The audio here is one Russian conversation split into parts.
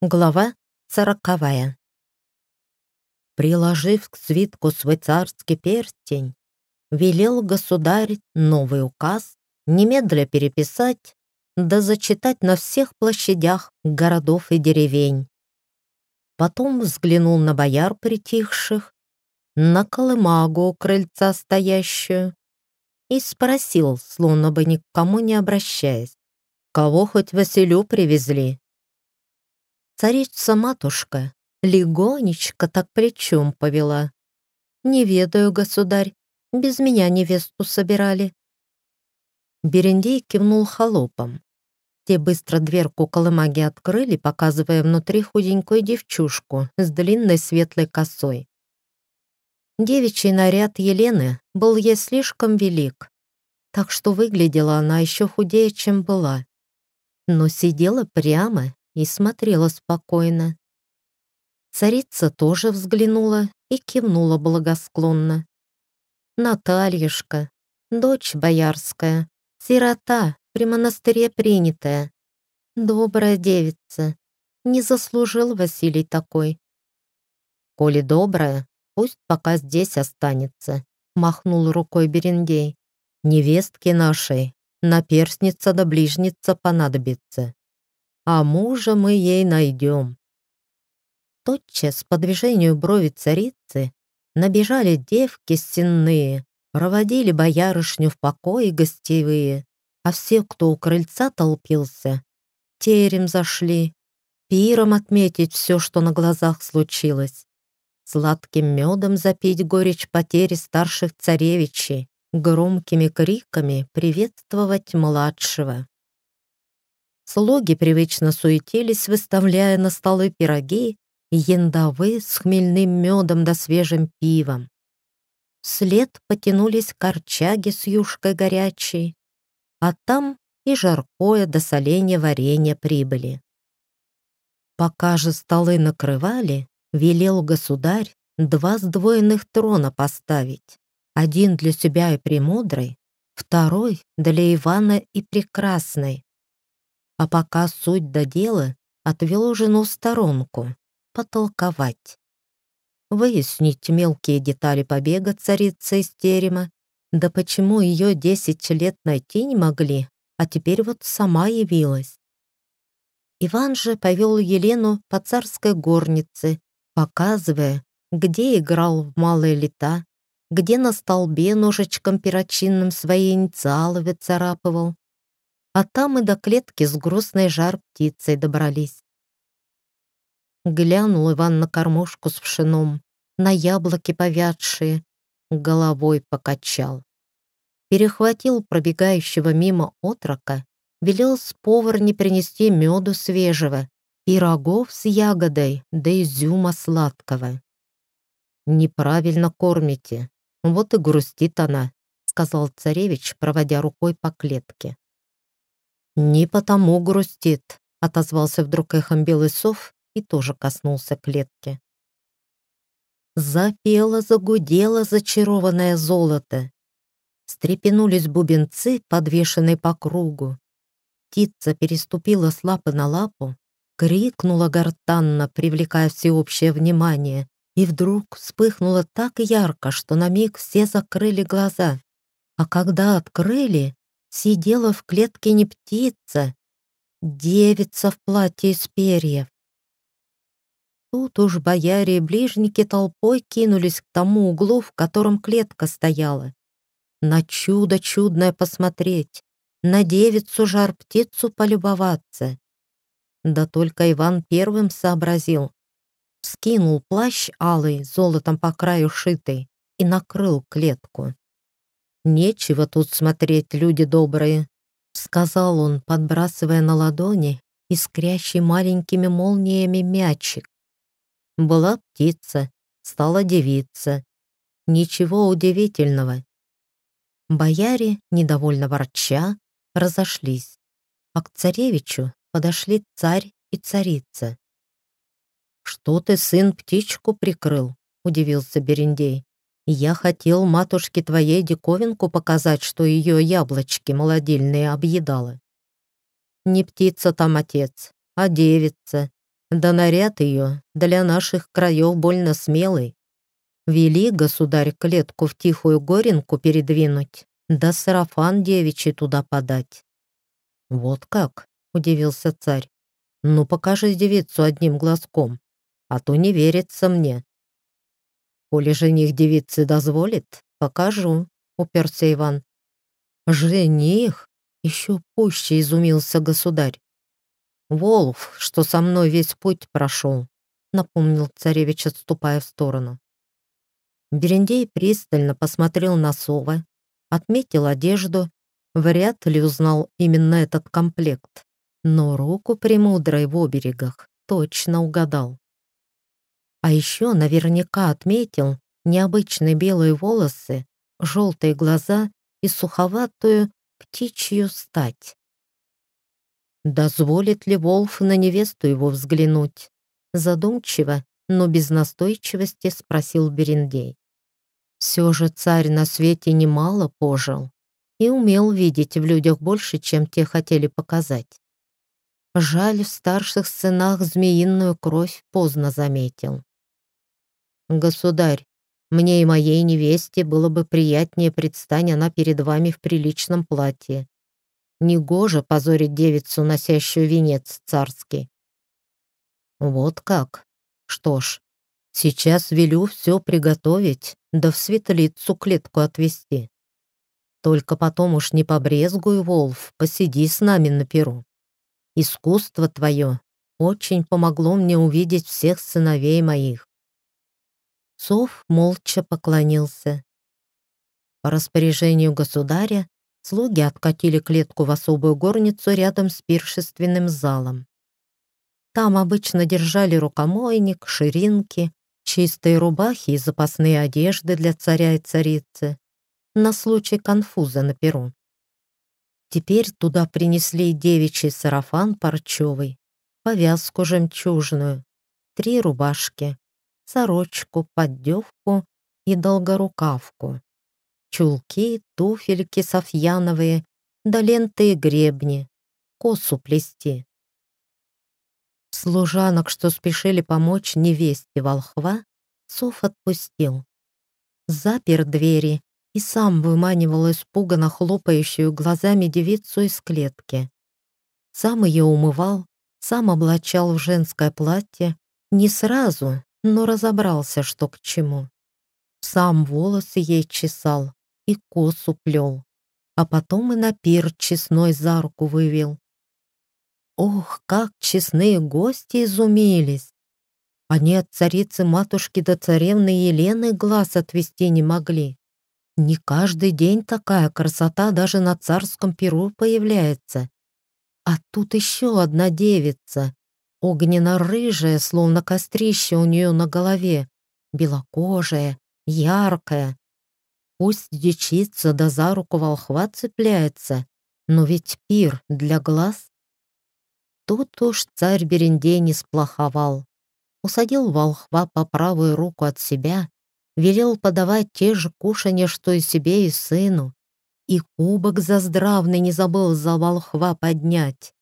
Глава сороковая. Приложив к свитку свой царский перстень, велел государь новый указ немедля переписать да зачитать на всех площадях городов и деревень. Потом взглянул на бояр притихших, на колымагу крыльца стоящую и спросил, словно бы ни к кому не обращаясь, кого хоть Василю привезли. Царица-матушка легонечко так плечом повела. «Не ведаю, государь, без меня невесту собирали». Берендей кивнул холопом. Те быстро дверку колымаги открыли, показывая внутри худенькую девчушку с длинной светлой косой. Девичий наряд Елены был ей слишком велик, так что выглядела она еще худее, чем была. Но сидела прямо и смотрела спокойно. Царица тоже взглянула и кивнула благосклонно. Натальюшка, дочь боярская, сирота, при монастыре принятая. Добрая девица, не заслужил Василий такой. Коли добрая, пусть пока здесь останется, махнул рукой Берендей. Невестке нашей наперстница да ближница понадобится а мужа мы ей найдем. Тотчас по движению брови царицы набежали девки сенные, проводили боярышню в покои гостевые, а все, кто у крыльца толпился, терем зашли, пиром отметить все, что на глазах случилось, сладким медом запить горечь потери старших царевичей, громкими криками приветствовать младшего. Слуги привычно суетились, выставляя на столы пироги и яндовы с хмельным медом да свежим пивом. Вслед потянулись корчаги с юшкой горячей, а там и жаркое до соления варенья прибыли. Пока же столы накрывали, велел государь два сдвоенных трона поставить, один для себя и премудрой, второй для Ивана и Прекрасной, а пока суть до дела, отвел жену в сторонку, потолковать. Выяснить мелкие детали побега царицы из терема, да почему ее десять лет найти не могли, а теперь вот сама явилась. Иван же повел Елену по царской горнице, показывая, где играл в малые лета, где на столбе ножичком перочинным свои инициалы выцарапывал, а там и до клетки с грустной жар птицей добрались. Глянул Иван на кормушку с пшеном, на яблоки повядшие, головой покачал. Перехватил пробегающего мимо отрока, велел с поварни принести меду свежего, пирогов с ягодой да изюма сладкого. «Неправильно кормите, вот и грустит она», сказал царевич, проводя рукой по клетке. «Не потому грустит», — отозвался вдруг эхом белый сов и тоже коснулся клетки. Запело, загудело зачарованное золото. Стрепенулись бубенцы, подвешенные по кругу. Птица переступила с лапы на лапу, крикнула гортанно, привлекая всеобщее внимание, и вдруг вспыхнула так ярко, что на миг все закрыли глаза. А когда открыли, сидела в клетке не птица, девица в платье из перьев. Тут уж бояре и ближники толпой кинулись к тому углу, в котором клетка стояла. На чудо чудное посмотреть, на девицу жар-птицу полюбоваться. Да только Иван первым сообразил. Скинул плащ алый, золотом по краю шитый, и накрыл клетку. «Нечего тут смотреть, люди добрые», — сказал он, подбрасывая на ладони искрящий маленькими молниями мячик. Была птица, стала девица. Ничего удивительного. Бояре, недовольно ворча, разошлись, а к царевичу подошли царь и царица. «Что ты, сын, птичку прикрыл?» — удивился Берендей. Я хотел матушке твоей диковинку показать, что ее яблочки молодильные объедала. Не птица там, отец, а девица. да наряд ее для наших краев больно смелый. Вели, государь, клетку в тихую горенку передвинуть, да сарафан девичий туда подать. Вот как, удивился царь. Ну, покажи девицу одним глазком, а то не верится мне. Коли жених девицы дозволит, покажу, уперся Иван. Жених? Еще пуще изумился государь. Волф, что со мной весь путь прошел, напомнил царевич, отступая в сторону. Берендей пристально посмотрел на совы, отметил одежду, вряд ли узнал именно этот комплект, но руку премудрой в оберегах точно угадал. А еще наверняка отметил необычные белые волосы, желтые глаза и суховатую птичью стать. Дозволит ли Волф на невесту его взглянуть? Задумчиво, но без настойчивости спросил Берендей. Все же царь на свете немало пожил и умел видеть в людях больше, чем те хотели показать. Жаль, в старших сынах змеиную кровь поздно заметил. «Государь, мне и моей невесте было бы приятнее предстань она перед вами в приличном платье. Негоже позорить девицу, носящую венец царский». «Вот как? Что ж, сейчас велю все приготовить, да в светлицу клетку отвезти. Только потом уж не побрезгуй, Волф, посиди с нами на перу. Искусство твое очень помогло мне увидеть всех сыновей моих. Сов молча поклонился. По распоряжению государя слуги откатили клетку в особую горницу рядом с пиршественным залом. Там обычно держали рукомойник, ширинки, чистые рубахи и запасные одежды для царя и царицы на случай конфуза на перу. Теперь туда принесли девичий сарафан парчевый, повязку жемчужную, три рубашки, сорочку, поддевку и долгорукавку, чулки, туфельки софьяновые, да ленты и гребни, косу плести. Служанок, что спешили помочь невесте волхва, Сов отпустил. Запер двери и сам выманивал испуганно хлопающую глазами девицу из клетки. Сам ее умывал, сам облачал в женское платье, не сразу, но разобрался, что к чему. Сам волосы ей чесал и косу плел, а потом и на пир честной за руку вывел. Ох, как честные гости изумились! Они от царицы-матушки до царевны Елены глаз отвести не могли. Не каждый день такая красота даже на царском перу появляется. А тут еще одна девица, огненно-рыжая, словно кострище у нее на голове, белокожая, яркая. Пусть дичится да за руку волхва цепляется, но ведь пир для глаз. Тут уж царь Берендей не сплоховал. Усадил волхва по правую руку от себя, велел подавать те же кушанья, что и себе, и сыну, и кубок заздравный не забыл за волхва поднять.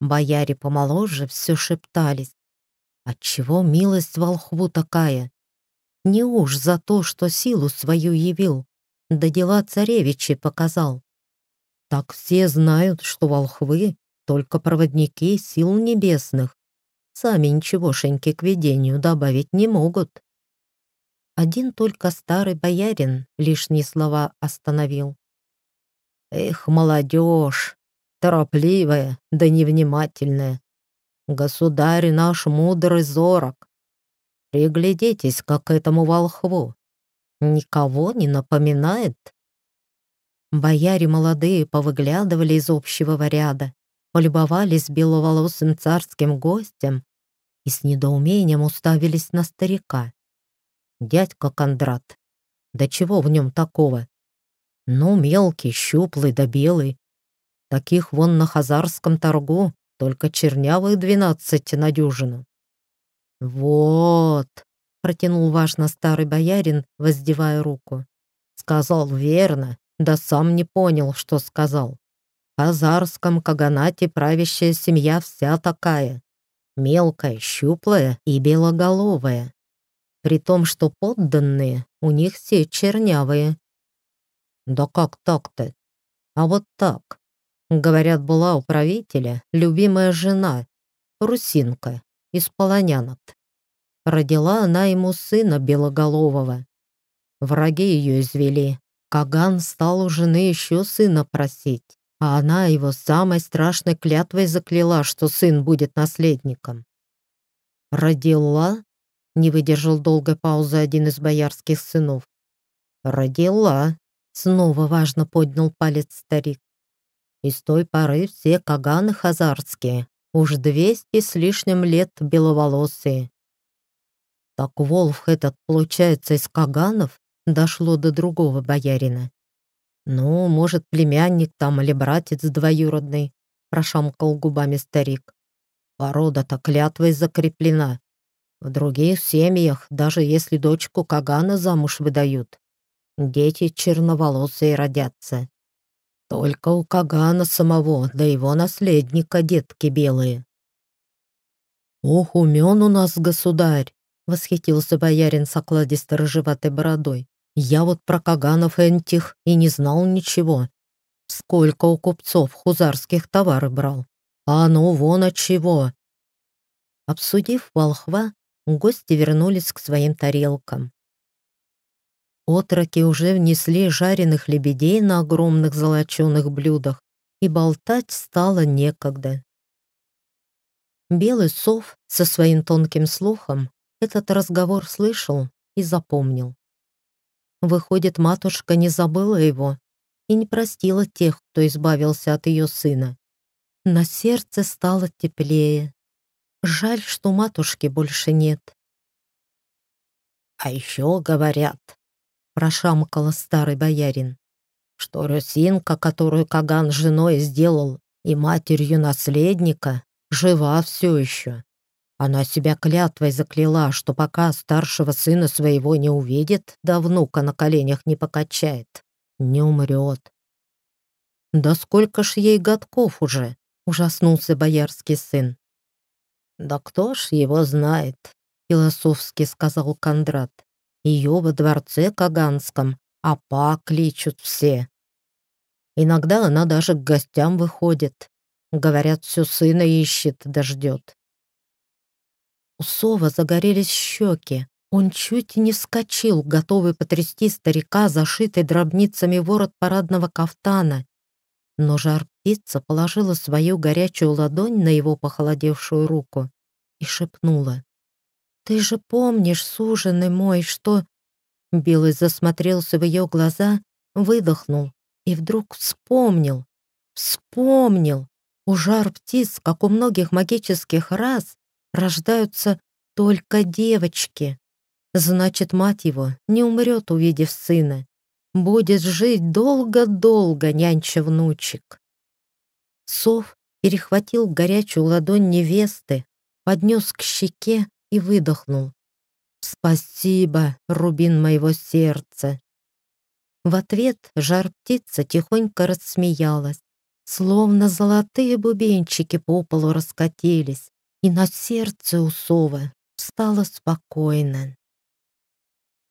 Бояре помоложе все шептались. Отчего милость волхву такая? Не уж за то, что силу свою явил, да дела царевичи показал. Так все знают, что волхвы — только проводники сил небесных. Сами ничегошеньки к видению добавить не могут. Один только старый боярин лишние слова остановил. «Эх, молодежь! Торопливая да невнимательная. Государь наш мудрый зорок. Приглядитесь, как этому волхву. Никого не напоминает?» Бояре молодые повыглядывали из общего ряда, полюбовались беловолосым царским гостем и с недоумением уставились на старика. Дядька Кондрат, да чего в нем такого? Ну, мелкий, щуплый да белый, Таких вон на хазарском торгу только чернявых двенадцать на дюжину. «Вот», — протянул важно старый боярин, воздевая руку. «Сказал верно, да сам не понял, что сказал. В хазарском каганате правящая семья вся такая. мелкая, щуплая и белоголовая. При том, что подданные у них все чернявые. Да как так-то? А вот так. Говорят, была у правителя любимая жена, русинка, из полонянок. Родила она ему сына белоголового. Враги ее извели. Каган стал у жены еще сына просить, а она его самой страшной клятвой закляла, что сын будет наследником. «Родила?» — не выдержал долгой паузы один из боярских сынов. «Родила!» — снова важно поднял палец старик. И с той поры все каганы хазарские, уж двести с лишним лет беловолосые. Так Волф этот, получается, из каганов дошло до другого боярина. «Ну, может, племянник там или братец двоюродный», — прошамкал губами старик. «Порода-то клятвой закреплена. В других семьях, даже если дочку Кагана замуж выдают, дети черноволосые родятся. Только у Кагана самого, да его наследника детки белые. «Ох, умен у нас государь!» — восхитился боярин с окладистой рыжеватой бородой. «Я вот про Каганов энтих и не знал ничего. Сколько у купцов хузарских товары брал. А ну вон от чего!» Обсудив волхва, гости вернулись к своим тарелкам. Отроки уже внесли жареных лебедей на огромных золоченых блюдах, и болтать стало некогда. Белый сов со своим тонким слухом этот разговор слышал и запомнил. Выходит, матушка не забыла его и не простила тех, кто избавился от ее сына. На сердце стало теплее. Жаль, что матушки больше нет. А еще говорят, прошамкала старый боярин, что Росинка, которую Каган женой сделал и матерью наследника, жива все еще. Она себя клятвой закляла, что пока старшего сына своего не увидит, да внука на коленях не покачает, не умрет. «Да сколько ж ей годков уже!» — ужаснулся боярский сын. «Да кто ж его знает?» — философски сказал Кондрат. Ее во дворце Каганском Апа кличут все. Иногда она даже к гостям выходит. Говорят, все сына ищет, дождет. У Сова загорелись щеки. Он чуть не вскочил, готовый потрясти старика, зашитый дробницами ворот парадного кафтана. Но жар птица положила свою горячую ладонь на его похолодевшую руку и шепнула. «Ты же помнишь, суженый мой, что...» Белый засмотрелся в ее глаза, выдохнул и вдруг вспомнил. Вспомнил! У жар птиц, как у многих магических рас, рождаются только девочки. Значит, мать его не умрет, увидев сына. Будет жить долго-долго, нянча внучек. Сов перехватил горячую ладонь невесты, поднес к щеке и выдохнул. «Спасибо, рубин моего сердца!» В ответ жар-птица тихонько рассмеялась, словно золотые бубенчики по полу раскатились, и на сердце у совы стало спокойно.